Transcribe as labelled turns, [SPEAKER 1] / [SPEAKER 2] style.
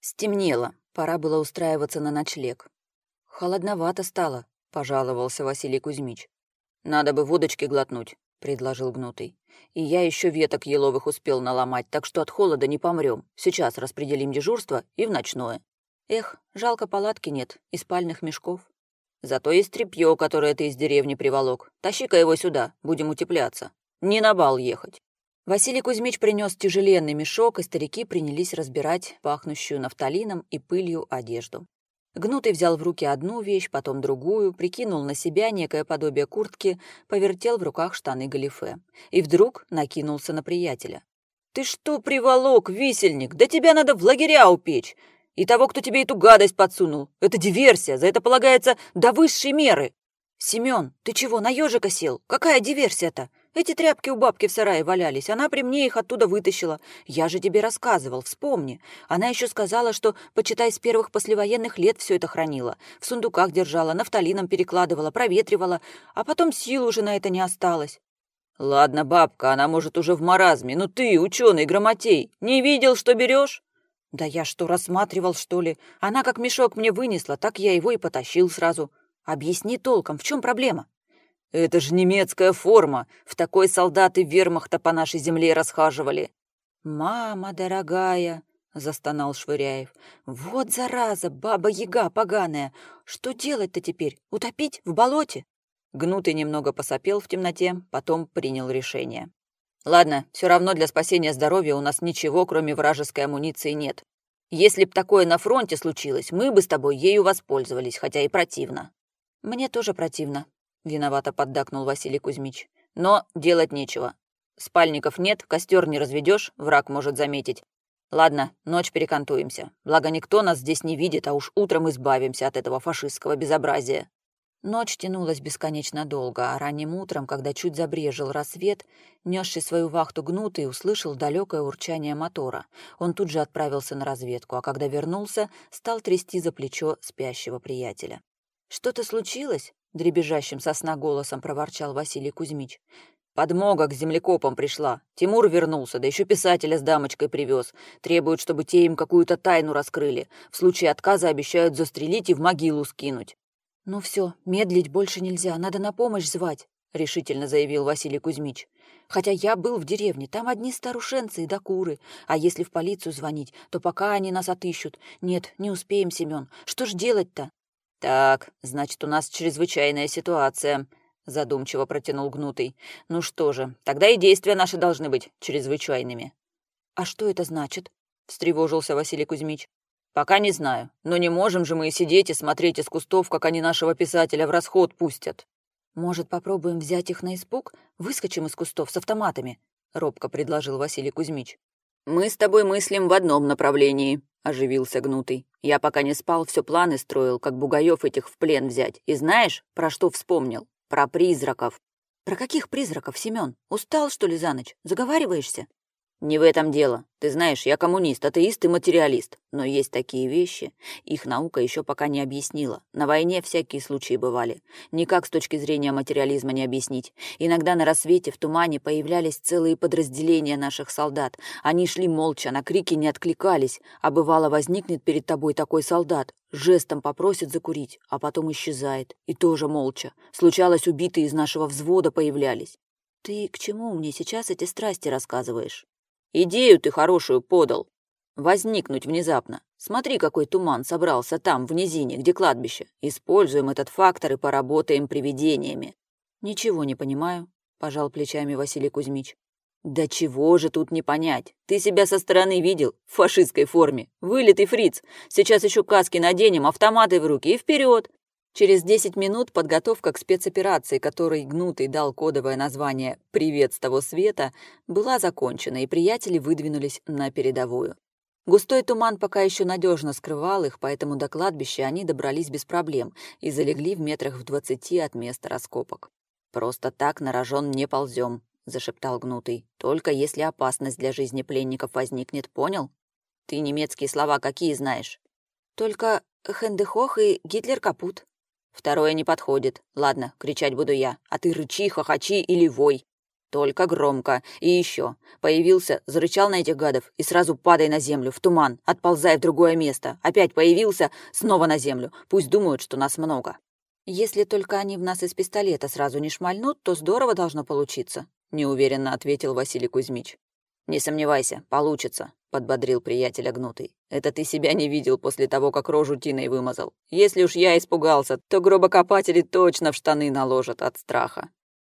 [SPEAKER 1] Стемнело, пора было устраиваться на ночлег. «Холодновато стало», — пожаловался Василий Кузьмич. «Надо бы водочки глотнуть», — предложил Гнутый. «И я еще веток еловых успел наломать, так что от холода не помрем. Сейчас распределим дежурство и в ночное. Эх, жалко палатки нет и спальных мешков. Зато есть тряпье, которое ты из деревни приволок. Тащи-ка его сюда, будем утепляться. Не на бал ехать». Василий Кузьмич принес тяжеленный мешок, и старики принялись разбирать пахнущую нафталином и пылью одежду. Гнутый взял в руки одну вещь, потом другую, прикинул на себя некое подобие куртки, повертел в руках штаны галифе. И вдруг накинулся на приятеля. «Ты что приволок, висельник? Да тебя надо в лагеря упечь! И того, кто тебе эту гадость подсунул! Это диверсия, за это полагается до высшей меры!» «Семен, ты чего, на ежика сел? Какая диверсия-то? Эти тряпки у бабки в сарае валялись, она при мне их оттуда вытащила. Я же тебе рассказывал, вспомни. Она еще сказала, что, почитай, с первых послевоенных лет все это хранила. В сундуках держала, нафталином перекладывала, проветривала, а потом сил уже на это не осталось. Ладно, бабка, она может уже в маразме, но ты, ученый грамотей, не видел, что берешь? Да я что, рассматривал, что ли? Она как мешок мне вынесла, так я его и потащил сразу. Объясни толком, в чем проблема? «Это же немецкая форма! В такой солдаты вермахта по нашей земле расхаживали!» «Мама дорогая!» — застонал Швыряев. «Вот зараза, баба-яга поганая! Что делать-то теперь? Утопить в болоте?» Гнутый немного посопел в темноте, потом принял решение. «Ладно, все равно для спасения здоровья у нас ничего, кроме вражеской амуниции, нет. Если б такое на фронте случилось, мы бы с тобой ею воспользовались, хотя и противно». «Мне тоже противно», — виновато поддакнул Василий Кузьмич. «Но делать нечего. Спальников нет, костер не разведешь, враг может заметить. Ладно, ночь перекантуемся. Благо никто нас здесь не видит, а уж утром избавимся от этого фашистского безобразия». Ночь тянулась бесконечно долго, а ранним утром, когда чуть забрежил рассвет, несший свою вахту гнутый, услышал далекое урчание мотора. Он тут же отправился на разведку, а когда вернулся, стал трясти за плечо спящего приятеля. «Что-то случилось?» — дребезжащим сосна голосом проворчал Василий Кузьмич. «Подмога к землекопам пришла. Тимур вернулся, да еще писателя с дамочкой привез. Требуют, чтобы те им какую-то тайну раскрыли. В случае отказа обещают застрелить и в могилу скинуть». «Ну все, медлить больше нельзя, надо на помощь звать», — решительно заявил Василий Кузьмич. «Хотя я был в деревне, там одни старушенцы и докуры. А если в полицию звонить, то пока они нас отыщут. Нет, не успеем, Семен. Что ж делать-то?» «Так, значит, у нас чрезвычайная ситуация», — задумчиво протянул Гнутый. «Ну что же, тогда и действия наши должны быть чрезвычайными». «А что это значит?» — встревожился Василий Кузьмич. «Пока не знаю, но не можем же мы и сидеть и смотреть из кустов, как они нашего писателя в расход пустят». «Может, попробуем взять их на испуг? Выскочим из кустов с автоматами?» — робко предложил Василий Кузьмич. «Мы с тобой мыслим в одном направлении», — оживился Гнутый. «Я пока не спал, все планы строил, как бугаев этих в плен взять. И знаешь, про что вспомнил? Про призраков». «Про каких призраков, Семен? Устал, что ли, за ночь? Заговариваешься?» «Не в этом дело. Ты знаешь, я коммунист, атеист и материалист. Но есть такие вещи. Их наука еще пока не объяснила. На войне всякие случаи бывали. Никак с точки зрения материализма не объяснить. Иногда на рассвете в тумане появлялись целые подразделения наших солдат. Они шли молча, на крики не откликались. А бывало, возникнет перед тобой такой солдат. Жестом попросит закурить, а потом исчезает. И тоже молча. Случалось, убитые из нашего взвода появлялись. «Ты к чему мне сейчас эти страсти рассказываешь?» Идею ты хорошую подал. Возникнуть внезапно. Смотри, какой туман собрался там, в низине, где кладбище. Используем этот фактор и поработаем привидениями. Ничего не понимаю, пожал плечами Василий Кузьмич. Да чего же тут не понять? Ты себя со стороны видел? В фашистской форме. Вылитый фриц. Сейчас еще каски наденем, автоматы в руки и вперед. Через 10 минут подготовка к спецоперации, которой Гнутый дал кодовое название «Привет с того света», была закончена, и приятели выдвинулись на передовую. Густой туман пока еще надежно скрывал их, поэтому до кладбища они добрались без проблем и залегли в метрах в двадцати от места раскопок. «Просто так на рожон не ползем», — зашептал Гнутый. «Только если опасность для жизни пленников возникнет, понял? Ты немецкие слова какие знаешь?» «Только Хендехох и Гитлер капут», Второе не подходит. Ладно, кричать буду я, а ты рычи, хохочи или вой. Только громко. И еще. Появился, зарычал на этих гадов и сразу падай на землю, в туман, отползай в другое место. Опять появился, снова на землю. Пусть думают, что нас много. Если только они в нас из пистолета сразу не шмальнут, то здорово должно получиться, неуверенно ответил Василий Кузьмич. «Не сомневайся, получится», — подбодрил приятель огнутый. «Это ты себя не видел после того, как рожу тиной вымазал. Если уж я испугался, то гробокопатели точно в штаны наложат от страха».